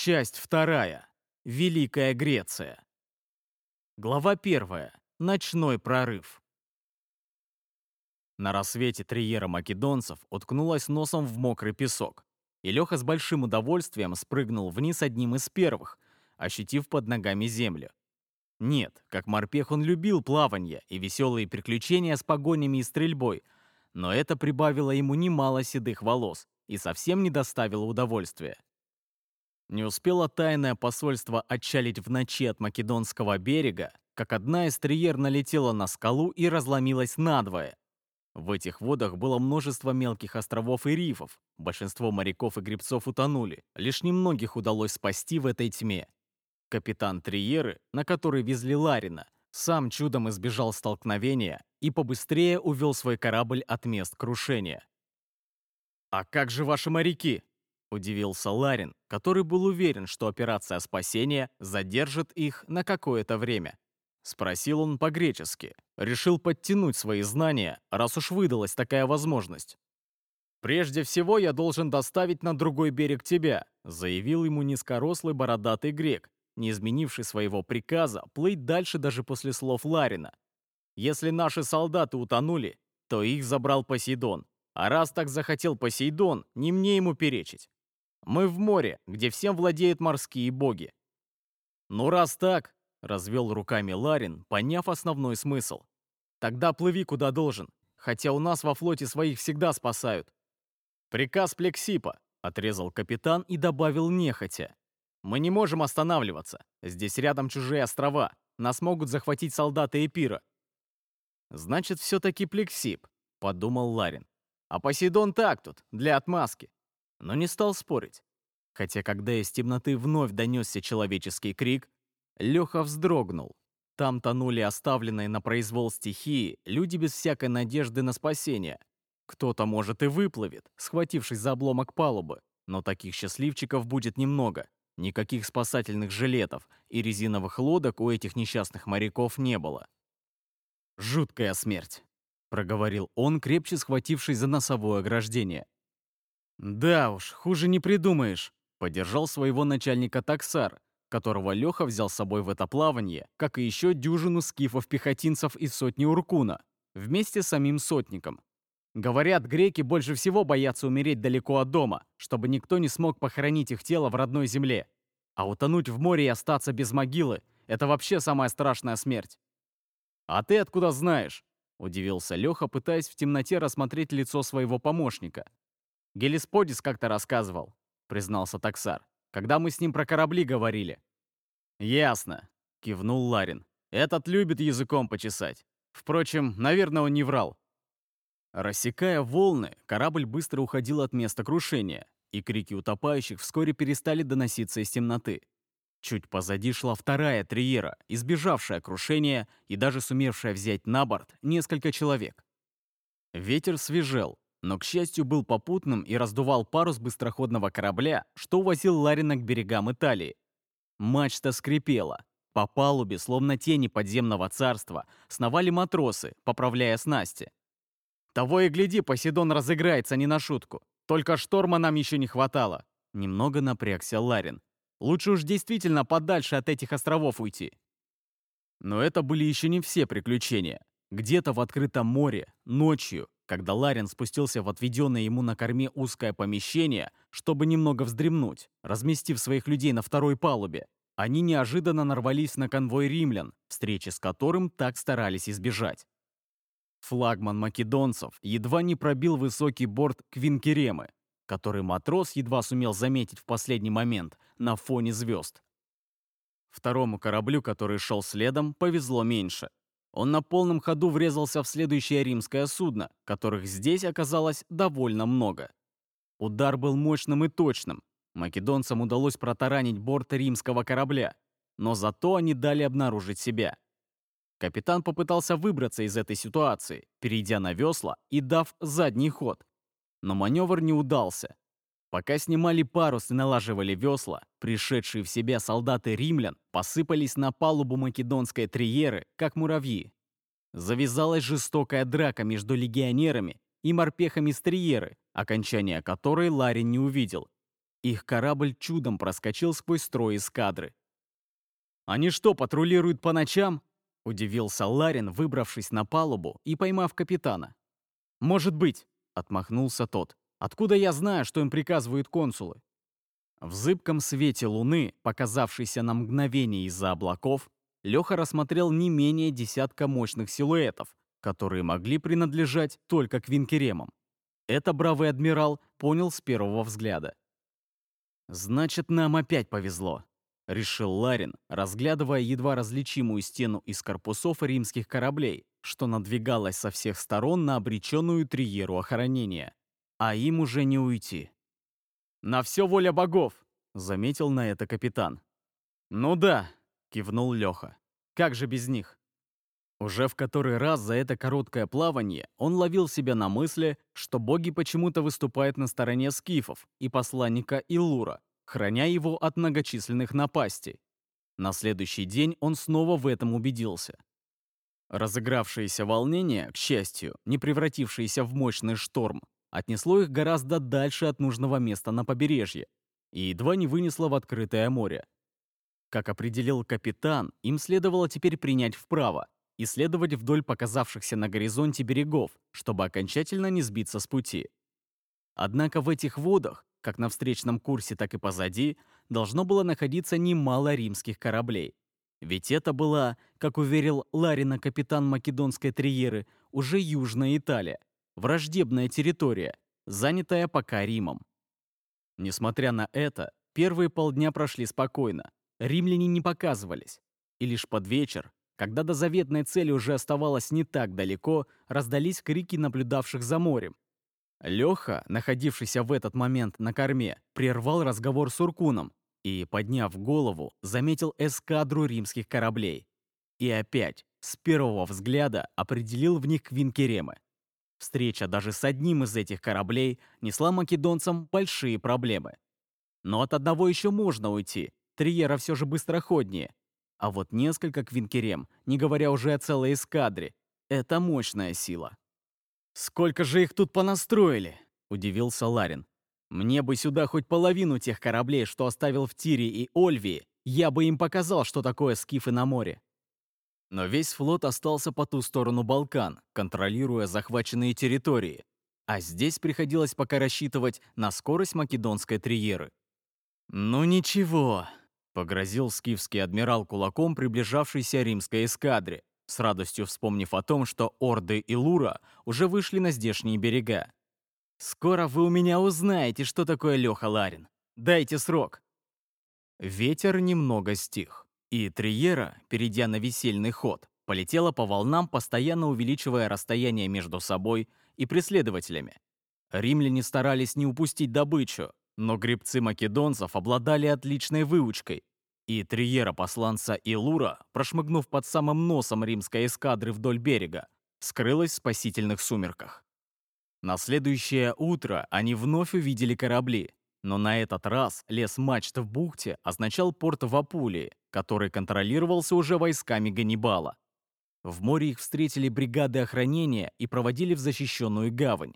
Часть вторая. Великая Греция. Глава первая. Ночной прорыв. На рассвете триера македонцев уткнулась носом в мокрый песок, и Леха с большим удовольствием спрыгнул вниз одним из первых, ощутив под ногами землю. Нет, как морпех он любил плавание и веселые приключения с погонями и стрельбой, но это прибавило ему немало седых волос и совсем не доставило удовольствия. Не успело тайное посольство отчалить в ночи от Македонского берега, как одна из триер налетела на скалу и разломилась надвое. В этих водах было множество мелких островов и рифов. Большинство моряков и гребцов утонули. Лишь немногих удалось спасти в этой тьме. Капитан Триеры, на который везли Ларина, сам чудом избежал столкновения и побыстрее увел свой корабль от мест крушения. «А как же ваши моряки?» Удивился Ларин, который был уверен, что операция спасения задержит их на какое-то время. Спросил он по-гречески. Решил подтянуть свои знания, раз уж выдалась такая возможность. «Прежде всего я должен доставить на другой берег тебя», заявил ему низкорослый бородатый грек, не изменивший своего приказа плыть дальше даже после слов Ларина. «Если наши солдаты утонули, то их забрал Посейдон. А раз так захотел Посейдон, не мне ему перечить. Мы в море, где всем владеют морские боги. Ну раз так, развел руками Ларин, поняв основной смысл. Тогда плыви куда должен, хотя у нас во флоте своих всегда спасают. Приказ Плексипа, отрезал капитан и добавил нехотя. Мы не можем останавливаться. Здесь рядом чужие острова. Нас могут захватить солдаты Эпира. Значит, все-таки Плексипп, подумал Ларин. А Посейдон так тут, для отмазки но не стал спорить. Хотя когда из темноты вновь донесся человеческий крик, Леха вздрогнул. Там тонули оставленные на произвол стихии люди без всякой надежды на спасение. Кто-то, может, и выплывет, схватившись за обломок палубы, но таких счастливчиков будет немного. Никаких спасательных жилетов и резиновых лодок у этих несчастных моряков не было. «Жуткая смерть», — проговорил он, крепче схватившись за носовое ограждение. «Да уж, хуже не придумаешь», — поддержал своего начальника таксар, которого Леха взял с собой в это плавание, как и еще дюжину скифов-пехотинцев из сотни Уркуна, вместе с самим сотником. Говорят, греки больше всего боятся умереть далеко от дома, чтобы никто не смог похоронить их тело в родной земле. А утонуть в море и остаться без могилы — это вообще самая страшная смерть. «А ты откуда знаешь?» — удивился Леха, пытаясь в темноте рассмотреть лицо своего помощника. Гелисподис как-то рассказывал, признался таксар, когда мы с ним про корабли говорили. Ясно, кивнул Ларин. Этот любит языком почесать. Впрочем, наверное, он не врал. Рассекая волны, корабль быстро уходил от места крушения, и крики утопающих вскоре перестали доноситься из темноты. Чуть позади шла вторая триера, избежавшая крушения и даже сумевшая взять на борт несколько человек. Ветер свежел, но, к счастью, был попутным и раздувал парус быстроходного корабля, что увозил Ларина к берегам Италии. Мачта скрипела. По палубе, словно тени подземного царства, сновали матросы, поправляя снасти. Того и гляди, Поседон разыграется не на шутку. Только шторма нам еще не хватало. Немного напрягся Ларин. Лучше уж действительно подальше от этих островов уйти. Но это были еще не все приключения. Где-то в открытом море, ночью, когда Ларин спустился в отведенное ему на корме узкое помещение, чтобы немного вздремнуть, разместив своих людей на второй палубе, они неожиданно нарвались на конвой римлян, встречи с которым так старались избежать. Флагман македонцев едва не пробил высокий борт Квинкеремы, который матрос едва сумел заметить в последний момент на фоне звезд. Второму кораблю, который шел следом, повезло меньше. Он на полном ходу врезался в следующее римское судно, которых здесь оказалось довольно много. Удар был мощным и точным. Македонцам удалось протаранить борт римского корабля, но зато они дали обнаружить себя. Капитан попытался выбраться из этой ситуации, перейдя на весла и дав задний ход. Но маневр не удался. Пока снимали парус и налаживали весла, пришедшие в себя солдаты римлян посыпались на палубу македонской триеры, как муравьи. Завязалась жестокая драка между легионерами и морпехами с триеры, окончания которой Ларин не увидел. Их корабль чудом проскочил сквозь строй эскадры. «Они что, патрулируют по ночам?» — удивился Ларин, выбравшись на палубу и поймав капитана. «Может быть», — отмахнулся тот. «Откуда я знаю, что им приказывают консулы?» В зыбком свете луны, показавшейся на мгновение из-за облаков, Леха рассмотрел не менее десятка мощных силуэтов, которые могли принадлежать только квинкеремам. Это бравый адмирал понял с первого взгляда. «Значит, нам опять повезло», — решил Ларин, разглядывая едва различимую стену из корпусов римских кораблей, что надвигалась со всех сторон на обреченную триеру охранения. А им уже не уйти. «На все воля богов!» — заметил на это капитан. «Ну да», — кивнул Леха. «Как же без них?» Уже в который раз за это короткое плавание он ловил себя на мысли, что боги почему-то выступают на стороне скифов и посланника Илура, храня его от многочисленных напастей. На следующий день он снова в этом убедился. Разыгравшееся волнение, к счастью, не превратившееся в мощный шторм, отнесло их гораздо дальше от нужного места на побережье и едва не вынесло в открытое море. Как определил капитан, им следовало теперь принять вправо и следовать вдоль показавшихся на горизонте берегов, чтобы окончательно не сбиться с пути. Однако в этих водах, как на встречном курсе, так и позади, должно было находиться немало римских кораблей. Ведь это была, как уверил Ларина капитан македонской триеры, уже Южная Италия, враждебная территория, занятая пока Римом. Несмотря на это, первые полдня прошли спокойно. Римляне не показывались. И лишь под вечер, когда до заветной цели уже оставалось не так далеко, раздались крики наблюдавших за морем. Леха, находившийся в этот момент на корме, прервал разговор с Уркуном и, подняв голову, заметил эскадру римских кораблей. И опять, с первого взгляда, определил в них квинкеремы. Встреча даже с одним из этих кораблей несла македонцам большие проблемы. Но от одного еще можно уйти. Триера все же быстроходнее. А вот несколько квинкерем, не говоря уже о целой эскадре, это мощная сила. «Сколько же их тут понастроили?» — удивился Ларин. «Мне бы сюда хоть половину тех кораблей, что оставил в Тире и Ольвии, я бы им показал, что такое скифы на море». Но весь флот остался по ту сторону Балкан, контролируя захваченные территории. А здесь приходилось пока рассчитывать на скорость македонской триеры. «Ну ничего», — погрозил скифский адмирал кулаком приближавшейся римской эскадре, с радостью вспомнив о том, что Орды и Лура уже вышли на здешние берега. «Скоро вы у меня узнаете, что такое Леха Ларин. Дайте срок». Ветер немного стих. И Триера, перейдя на весельный ход, полетела по волнам, постоянно увеличивая расстояние между собой и преследователями. Римляне старались не упустить добычу, но гребцы македонцев обладали отличной выучкой, и Триера посланца Илура, прошмыгнув под самым носом римской эскадры вдоль берега, скрылась в спасительных сумерках. На следующее утро они вновь увидели корабли, но на этот раз лес мачт в бухте означал порт в Апулии, который контролировался уже войсками Ганнибала. В море их встретили бригады охранения и проводили в защищенную гавань.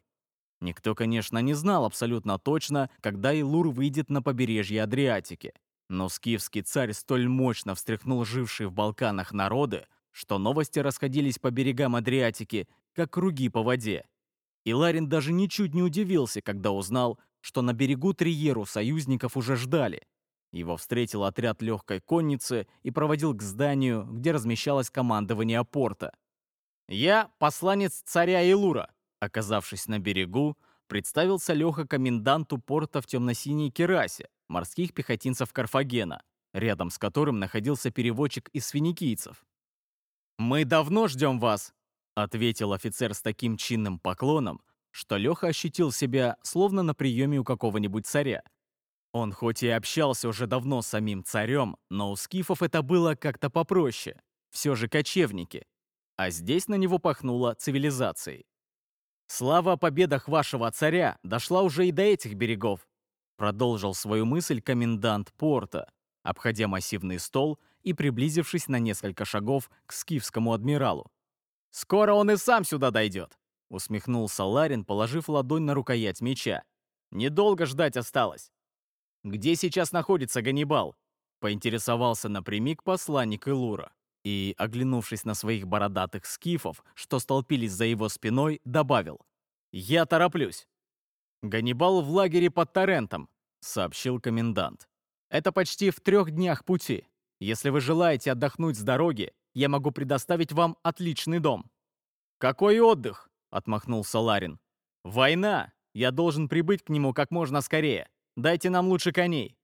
Никто, конечно, не знал абсолютно точно, когда Илур выйдет на побережье Адриатики. Но скифский царь столь мощно встряхнул жившие в Балканах народы, что новости расходились по берегам Адриатики, как круги по воде. И Ларин даже ничуть не удивился, когда узнал, что на берегу Триеру союзников уже ждали. Его встретил отряд легкой конницы и проводил к зданию, где размещалось командование порта. «Я посланец царя Илура», оказавшись на берегу, представился Леха коменданту порта в темно-синей керасе, морских пехотинцев Карфагена, рядом с которым находился переводчик из финикийцев. «Мы давно ждем вас», — ответил офицер с таким чинным поклоном, что Леха ощутил себя словно на приеме у какого-нибудь царя. Он хоть и общался уже давно с самим царем, но у скифов это было как-то попроще. Все же кочевники. А здесь на него пахнуло цивилизацией. «Слава о победах вашего царя дошла уже и до этих берегов», продолжил свою мысль комендант порта, обходя массивный стол и приблизившись на несколько шагов к скифскому адмиралу. «Скоро он и сам сюда дойдет. Усмехнулся Ларин, положив ладонь на рукоять меча. «Недолго ждать осталось». Где сейчас находится Ганнибал?» Поинтересовался напрямик посланник Илура. И, оглянувшись на своих бородатых скифов, что столпились за его спиной, добавил. «Я тороплюсь». «Ганнибал в лагере под Торрентом», — сообщил комендант. «Это почти в трех днях пути. Если вы желаете отдохнуть с дороги, я могу предоставить вам отличный дом». «Какой отдых?» — отмахнулся Ларин. «Война! Я должен прибыть к нему как можно скорее. Дайте нам лучше коней».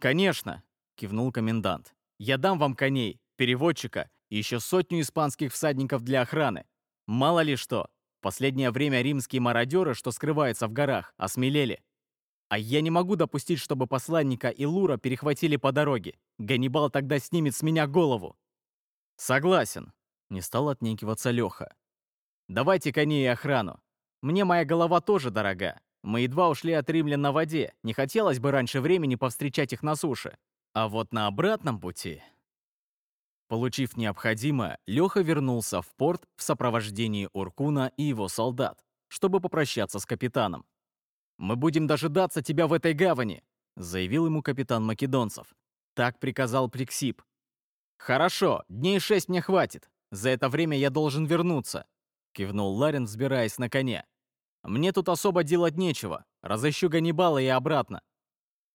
«Конечно!» — кивнул комендант. «Я дам вам коней, переводчика и еще сотню испанских всадников для охраны. Мало ли что, последнее время римские мародеры, что скрываются в горах, осмелели. А я не могу допустить, чтобы посланника и Лура перехватили по дороге. Ганнибал тогда снимет с меня голову. Согласен. Не стал отнекиваться Леха. Давайте коней и охрану. Мне моя голова тоже дорога. Мы едва ушли от римлян на воде. Не хотелось бы раньше времени повстречать их на суше. А вот на обратном пути... Получив необходимое, Леха вернулся в порт в сопровождении Уркуна и его солдат, чтобы попрощаться с капитаном. «Мы будем дожидаться тебя в этой гавани», — заявил ему капитан Македонцев. Так приказал Плексипп. «Хорошо, дней шесть мне хватит. За это время я должен вернуться», — кивнул Ларин, взбираясь на коня. «Мне тут особо делать нечего. Разыщу Ганнибала и обратно».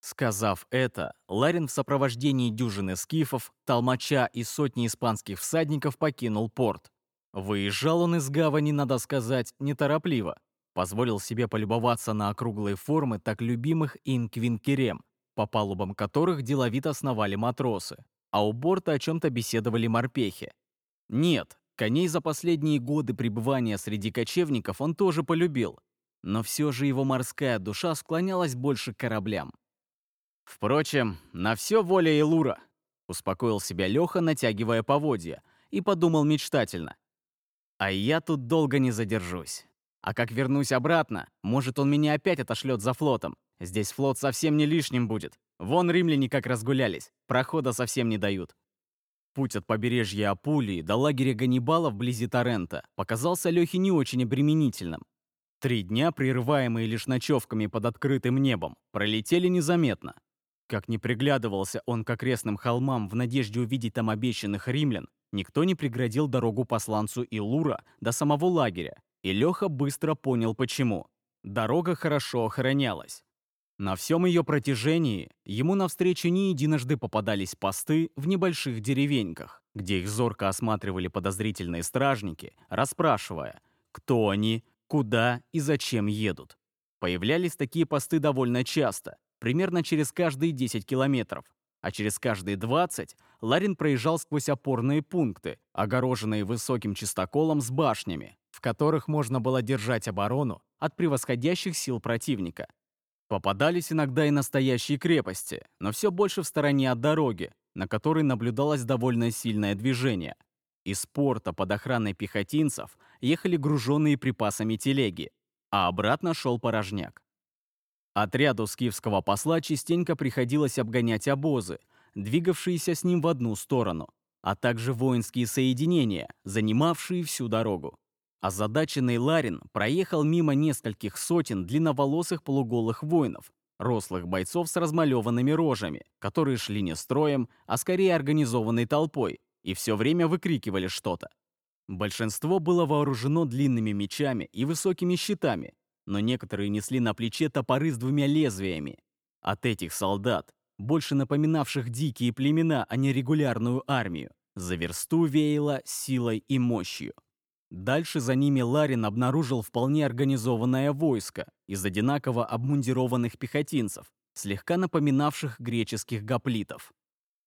Сказав это, Ларин в сопровождении дюжины скифов, толмача и сотни испанских всадников покинул порт. Выезжал он из гавани, надо сказать, неторопливо. Позволил себе полюбоваться на округлые формы так любимых им квинкерем, по палубам которых деловито сновали матросы, а у борта о чем-то беседовали морпехи. Нет, коней за последние годы пребывания среди кочевников он тоже полюбил, но все же его морская душа склонялась больше к кораблям. Впрочем, на все воля и лура, успокоил себя Леха, натягивая поводья, и подумал мечтательно. А я тут долго не задержусь. А как вернусь обратно, может, он меня опять отошлет за флотом. Здесь флот совсем не лишним будет. Вон римляне как разгулялись, прохода совсем не дают. Путь от побережья Апулии до лагеря Ганнибала вблизи Торрента показался Лехе не очень обременительным. Три дня, прерываемые лишь ночевками под открытым небом, пролетели незаметно. Как не приглядывался он к окрестным холмам в надежде увидеть там обещанных римлян, никто не преградил дорогу посланцу Илура до самого лагеря, и Леха быстро понял почему. Дорога хорошо охранялась. На всем ее протяжении ему навстречу не единожды попадались посты в небольших деревеньках, где их зорко осматривали подозрительные стражники, расспрашивая, кто они, куда и зачем едут. Появлялись такие посты довольно часто, примерно через каждые 10 километров, а через каждые 20 Ларин проезжал сквозь опорные пункты, огороженные высоким чистоколом с башнями, в которых можно было держать оборону от превосходящих сил противника. Попадались иногда и настоящие крепости, но все больше в стороне от дороги, на которой наблюдалось довольно сильное движение. Из порта под охраной пехотинцев ехали груженные припасами телеги, а обратно шел порожняк. Отряду скифского посла частенько приходилось обгонять обозы, двигавшиеся с ним в одну сторону, а также воинские соединения, занимавшие всю дорогу. Озадаченный Ларин проехал мимо нескольких сотен длинноволосых полуголых воинов, рослых бойцов с размалеванными рожами, которые шли не строем, а скорее организованной толпой, и все время выкрикивали что-то. Большинство было вооружено длинными мечами и высокими щитами, но некоторые несли на плече топоры с двумя лезвиями. От этих солдат, больше напоминавших дикие племена, а не регулярную армию, за версту веяло силой и мощью. Дальше за ними Ларин обнаружил вполне организованное войско из одинаково обмундированных пехотинцев, слегка напоминавших греческих гоплитов.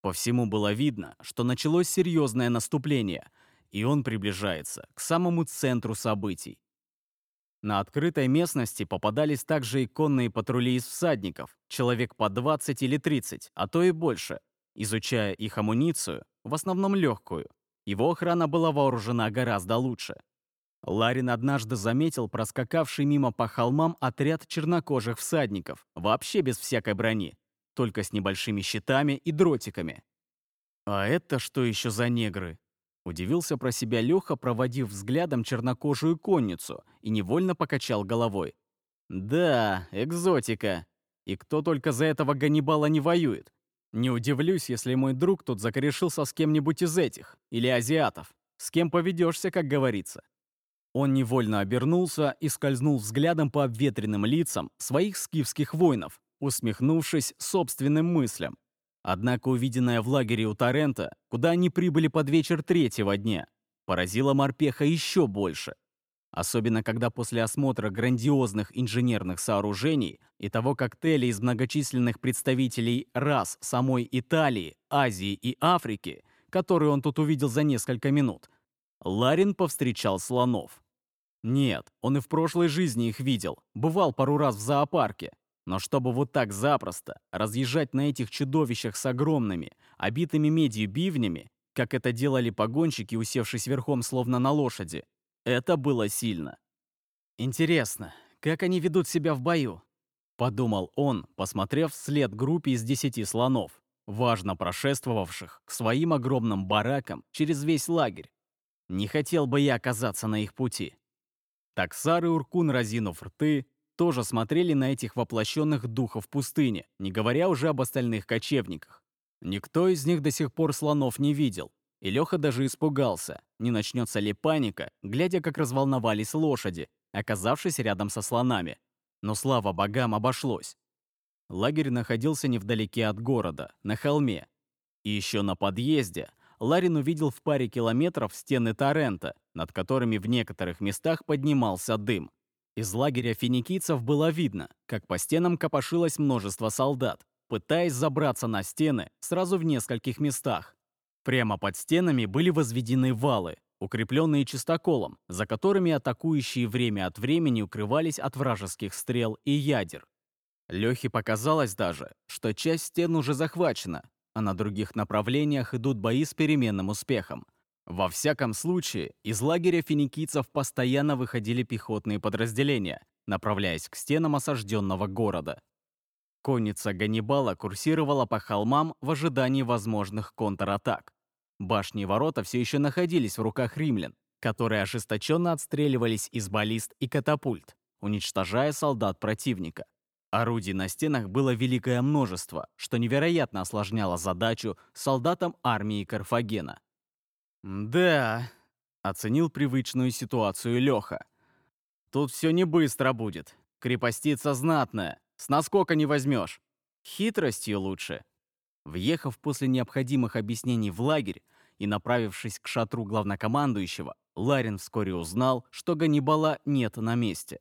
По всему было видно, что началось серьезное наступление, и он приближается к самому центру событий. На открытой местности попадались также и конные патрули из всадников, человек по 20 или 30, а то и больше. Изучая их амуницию, в основном легкую, его охрана была вооружена гораздо лучше. Ларин однажды заметил проскакавший мимо по холмам отряд чернокожих всадников, вообще без всякой брони, только с небольшими щитами и дротиками. «А это что еще за негры?» Удивился про себя Леха, проводив взглядом чернокожую конницу, и невольно покачал головой. «Да, экзотика. И кто только за этого Ганнибала не воюет. Не удивлюсь, если мой друг тут закорешился с кем-нибудь из этих, или азиатов. С кем поведешься, как говорится. Он невольно обернулся и скользнул взглядом по обветренным лицам своих скифских воинов, усмехнувшись собственным мыслям. Однако увиденное в лагере у Торрента, куда они прибыли под вечер третьего дня, поразило морпеха еще больше. Особенно когда после осмотра грандиозных инженерных сооружений и того коктейля из многочисленных представителей рас самой Италии, Азии и Африки, который он тут увидел за несколько минут, Ларин повстречал слонов. Нет, он и в прошлой жизни их видел, бывал пару раз в зоопарке, но чтобы вот так запросто разъезжать на этих чудовищах с огромными, обитыми медью бивнями, как это делали погонщики, усевшись верхом словно на лошади, это было сильно. Интересно, как они ведут себя в бою? Подумал он, посмотрев вслед группе из десяти слонов, важно прошествовавших к своим огромным баракам через весь лагерь. Не хотел бы я оказаться на их пути. Таксар и Уркун, разинув рты, тоже смотрели на этих воплощенных духов пустыни, не говоря уже об остальных кочевниках. Никто из них до сих пор слонов не видел, и Леха даже испугался, не начнется ли паника, глядя, как разволновались лошади, оказавшись рядом со слонами. Но слава богам обошлось. Лагерь находился невдалеке от города, на холме. И еще на подъезде Ларин увидел в паре километров стены Торрента, над которыми в некоторых местах поднимался дым. Из лагеря финикийцев было видно, как по стенам копошилось множество солдат, пытаясь забраться на стены сразу в нескольких местах. Прямо под стенами были возведены валы, укрепленные чистоколом, за которыми атакующие время от времени укрывались от вражеских стрел и ядер. Лехе показалось даже, что часть стен уже захвачена, а на других направлениях идут бои с переменным успехом – во всяком случае, из лагеря финикийцев постоянно выходили пехотные подразделения, направляясь к стенам осажденного города. Конница Ганнибала курсировала по холмам в ожидании возможных контратак. Башни и ворота все еще находились в руках римлян, которые ожесточенно отстреливались из баллист и катапульт, уничтожая солдат противника. Орудий на стенах было великое множество, что невероятно осложняло задачу солдатам армии Карфагена. «Да», — оценил привычную ситуацию Леха. «Тут все не быстро будет. Крепостица знатная, с наскока не возьмешь. Хитростью лучше». Въехав после необходимых объяснений в лагерь и направившись к шатру главнокомандующего, Ларин вскоре узнал, что Ганнибала нет на месте.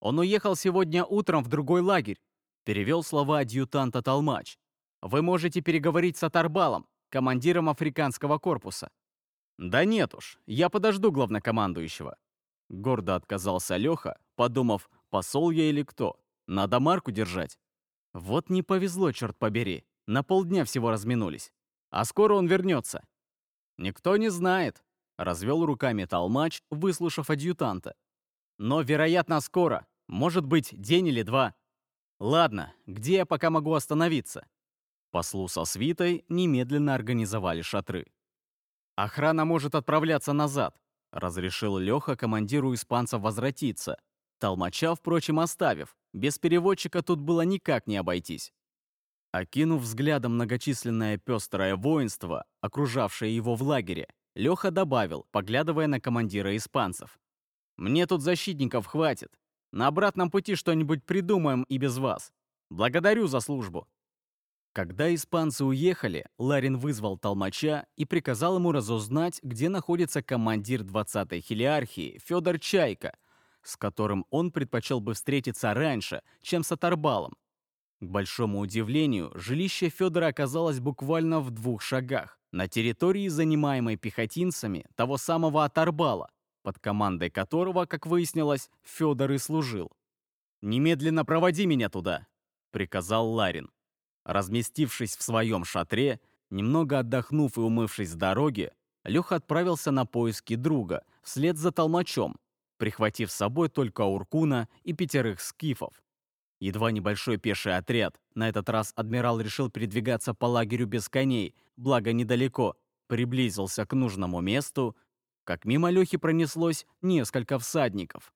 «Он уехал сегодня утром в другой лагерь», — перевел слова адъютанта Толмач. «Вы можете переговорить с Атарбалом, командиром африканского корпуса. «Да нет уж, я подожду главнокомандующего». Гордо отказался Леха, подумав, посол я или кто. Надо марку держать. Вот не повезло, черт побери. На полдня всего разминулись. А скоро он вернется. Никто не знает. Развел руками толмач, выслушав адъютанта. Но, вероятно, скоро. Может быть, день или два. Ладно, где я пока могу остановиться? Послу со свитой немедленно организовали шатры. «Охрана может отправляться назад», — разрешил Леха командиру испанцев возвратиться. Толмача, впрочем, оставив. Без переводчика тут было никак не обойтись. Окинув взглядом многочисленное пестрое воинство, окружавшее его в лагере, Леха добавил, поглядывая на командира испанцев. «Мне тут защитников хватит. На обратном пути что-нибудь придумаем и без вас. Благодарю за службу». Когда испанцы уехали, Ларин вызвал толмача и приказал ему разузнать, где находится командир 20-й хилиархии Федор Чайка, с которым он предпочел бы встретиться раньше, чем с Атарбалом. К большому удивлению, жилище Федора оказалось буквально в двух шагах, на территории, занимаемой пехотинцами того самого Атарбала, под командой которого, как выяснилось, Федор и служил. «Немедленно проводи меня туда», — приказал Ларин. Разместившись в своем шатре, немного отдохнув и умывшись с дороги, Леха отправился на поиски друга вслед за толмачом, прихватив с собой только Уркуна и пятерых скифов. Едва небольшой пеший отряд, на этот раз адмирал решил передвигаться по лагерю без коней, благо недалеко, приблизился к нужному месту, как мимо Лехи пронеслось несколько всадников.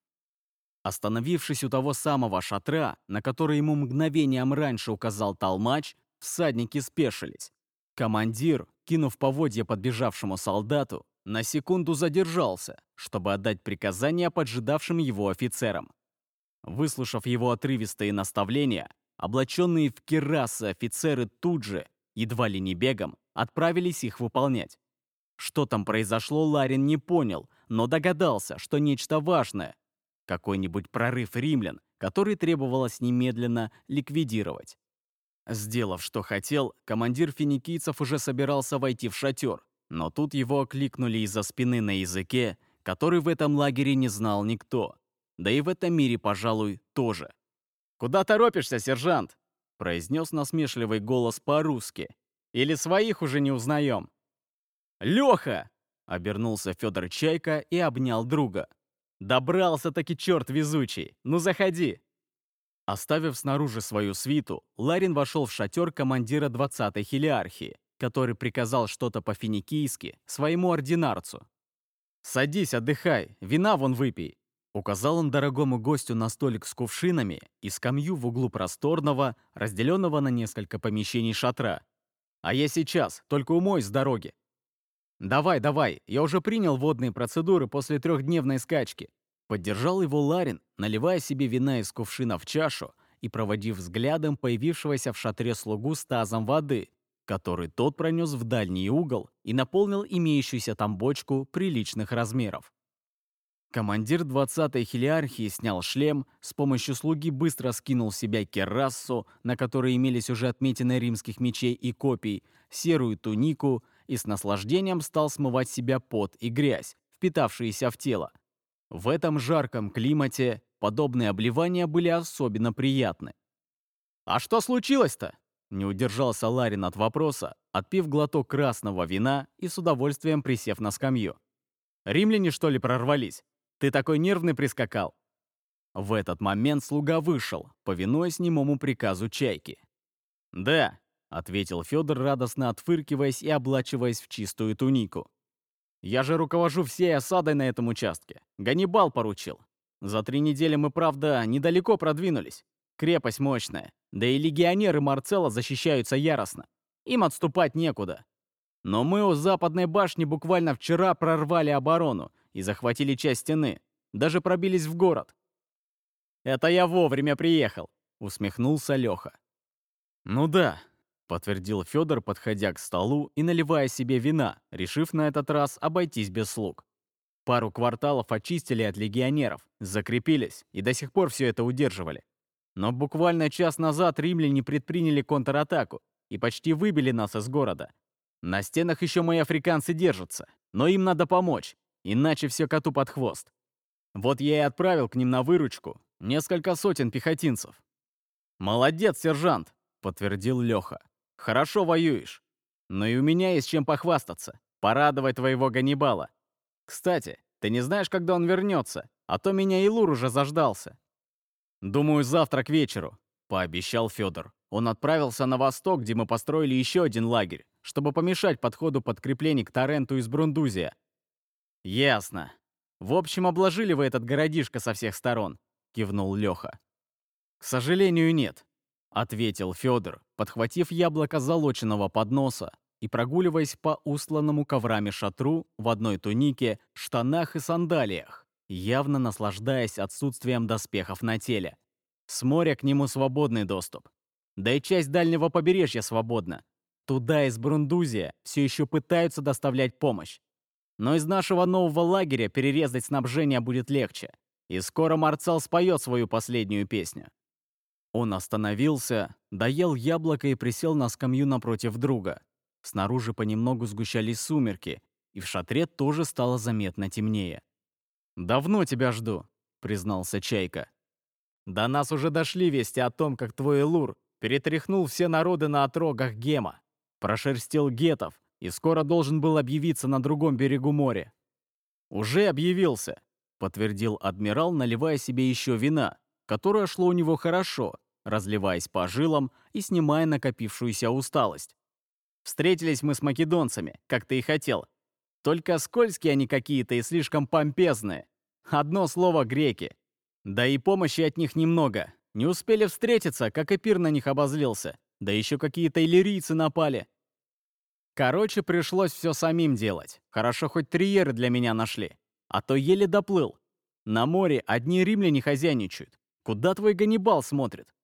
Остановившись у того самого шатра, на который ему мгновением раньше указал толмач, всадники спешились. Командир, кинув поводья подбежавшему солдату, на секунду задержался, чтобы отдать приказание поджидавшим его офицерам. Выслушав его отрывистые наставления, облаченные в керасы офицеры тут же, едва ли не бегом, отправились их выполнять. Что там произошло, Ларин не понял, но догадался, что нечто важное. Какой-нибудь прорыв римлян, который требовалось немедленно ликвидировать. Сделав, что хотел, командир финикийцев уже собирался войти в шатер, но тут его окликнули из-за спины на языке, который в этом лагере не знал никто. Да и в этом мире, пожалуй, тоже. «Куда торопишься, сержант?» — произнес насмешливый голос по-русски. «Или своих уже не узнаем?» «Леха!» — обернулся Федор Чайка и обнял друга. «Добрался-таки черт везучий! Ну заходи!» Оставив снаружи свою свиту, Ларин вошел в шатер командира 20-й хилиархии, который приказал что-то по-финикийски своему ординарцу. «Садись, отдыхай, вина вон выпей!» Указал он дорогому гостю на столик с кувшинами и скамью в углу просторного, разделенного на несколько помещений шатра. «А я сейчас, только умой с дороги!» «Давай, давай, я уже принял водные процедуры после трехдневной скачки. Поддержал его Ларин, наливая себе вина из кувшина в чашу и проводив взглядом появившегося в шатре слугу с тазом воды, который тот пронес в дальний угол и наполнил имеющуюся там бочку приличных размеров. Командир 20-й хилиархии снял шлем, с помощью слуги быстро скинул с себя керасу, на которой имелись уже отметины римских мечей и копий, серую тунику и с наслаждением стал смывать себя пот и грязь, впитавшиеся в тело, в этом жарком климате подобные обливания были особенно приятны. «А что случилось-то?» Не удержался Ларин от вопроса, отпив глоток красного вина и с удовольствием присев на скамью. «Римляне, что ли, прорвались? Ты такой нервный прискакал?» В этот момент слуга вышел, повинуясь немому приказу чайки. «Да», — ответил Федор, радостно отфыркиваясь и облачиваясь в чистую тунику. Я же руковожу всей осадой на этом участке. Ганнибал поручил. За три недели мы, правда, недалеко продвинулись. Крепость мощная. Да и легионеры Марцелла защищаются яростно. Им отступать некуда. Но мы у западной башни буквально вчера прорвали оборону и захватили часть стены. Даже пробились в город. «Это я вовремя приехал», — усмехнулся Леха. «Ну да, подтвердил Федор, подходя к столу и наливая себе вина, решив на этот раз обойтись без слуг. Пару кварталов очистили от легионеров, закрепились и до сих пор все это удерживали. Но буквально час назад римляне предприняли контратаку и почти выбили нас из города. На стенах еще мои африканцы держатся, но им надо помочь, иначе все коту под хвост. Вот я и отправил к ним на выручку несколько сотен пехотинцев. «Молодец, сержант!» — подтвердил Леха. Хорошо воюешь. Но и у меня есть чем похвастаться. Порадовать твоего Ганнибала. Кстати, ты не знаешь, когда он вернется, а то меня и Лур уже заждался. Думаю, завтра к вечеру, пообещал Федор. Он отправился на восток, где мы построили еще один лагерь, чтобы помешать подходу подкреплений к Торренту из Брундузия. Ясно. В общем, обложили вы этот городишко со всех сторон, кивнул Леха. К сожалению, нет ответил Федор, подхватив яблоко залоченного подноса и прогуливаясь по устланному коврами шатру в одной тунике, штанах и сандалиях, явно наслаждаясь отсутствием доспехов на теле. С моря к нему свободный доступ. Да и часть дальнего побережья свободна. Туда из Брундузия все еще пытаются доставлять помощь. Но из нашего нового лагеря перерезать снабжение будет легче. И скоро Марцал споет свою последнюю песню. Он остановился, доел яблоко и присел на скамью напротив друга. Снаружи понемногу сгущались сумерки, и в шатре тоже стало заметно темнее. «Давно тебя жду», — признался Чайка. «До нас уже дошли вести о том, как твой Элур перетряхнул все народы на отрогах Гема, прошерстил гетов и скоро должен был объявиться на другом берегу моря». «Уже объявился», — подтвердил адмирал, наливая себе еще вина, которое шло у него хорошо, разливаясь по жилам и снимая накопившуюся усталость. Встретились мы с македонцами, как ты и хотел. Только скользкие они какие-то и слишком помпезные. Одно слово — греки. Да и помощи от них немного. Не успели встретиться, как и на них обозлился. Да еще какие-то иллирийцы напали. Короче, пришлось все самим делать. Хорошо, хоть триеры для меня нашли. А то еле доплыл. На море одни римляне хозяйничают. Куда твой Ганнибал смотрит?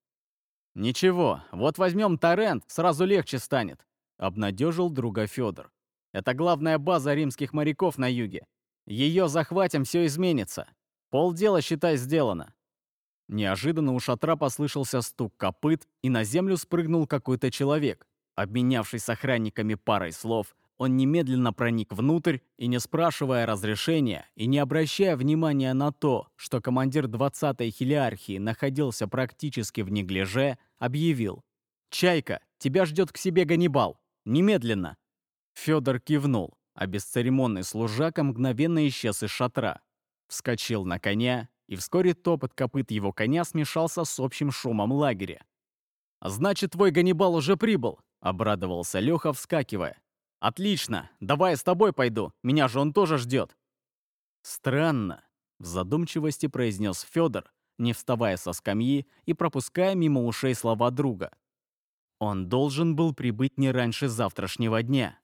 Ничего, вот возьмем Торрент, сразу легче станет. Обнадежил друга Федор. Это главная база римских моряков на юге. Ее захватим, все изменится. Полдела, считай, сделано. Неожиданно у шатра послышался стук копыт, и на землю спрыгнул какой-то человек. Обменявшись с охранниками парой слов, он немедленно проник внутрь и, не спрашивая разрешения и не обращая внимания на то, что командир 20-й хилиархии находился практически в неглиже, объявил «Чайка, тебя ждет к себе Ганнибал! Немедленно!» Федор кивнул, а бесцеремонный служака мгновенно исчез из шатра. Вскочил на коня и вскоре топот копыт его коня смешался с общим шумом лагеря. «Значит, твой Ганнибал уже прибыл!» — обрадовался Леха, вскакивая. «Отлично! Давай я с тобой пойду, меня же он тоже ждет!» «Странно», — в задумчивости произнес Федор, не вставая со скамьи и пропуская мимо ушей слова друга. «Он должен был прибыть не раньше завтрашнего дня».